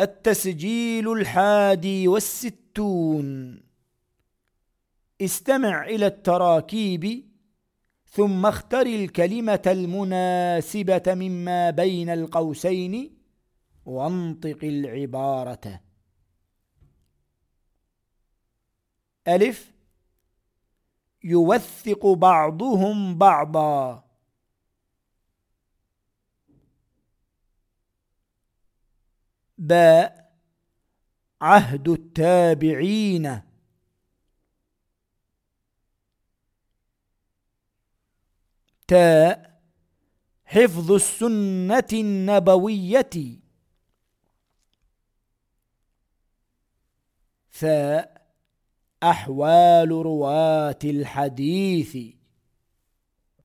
التسجيل الحادي والستون. استمع إلى التراكيب ثم اختر الكلمة المناسبة مما بين القوسين وانطق العبارة. ألف. يوثق بعضهم بعضا. باء عهد التابعين. تاء حفظ السنة النبوية. ثاء أحوال رواة الحديث.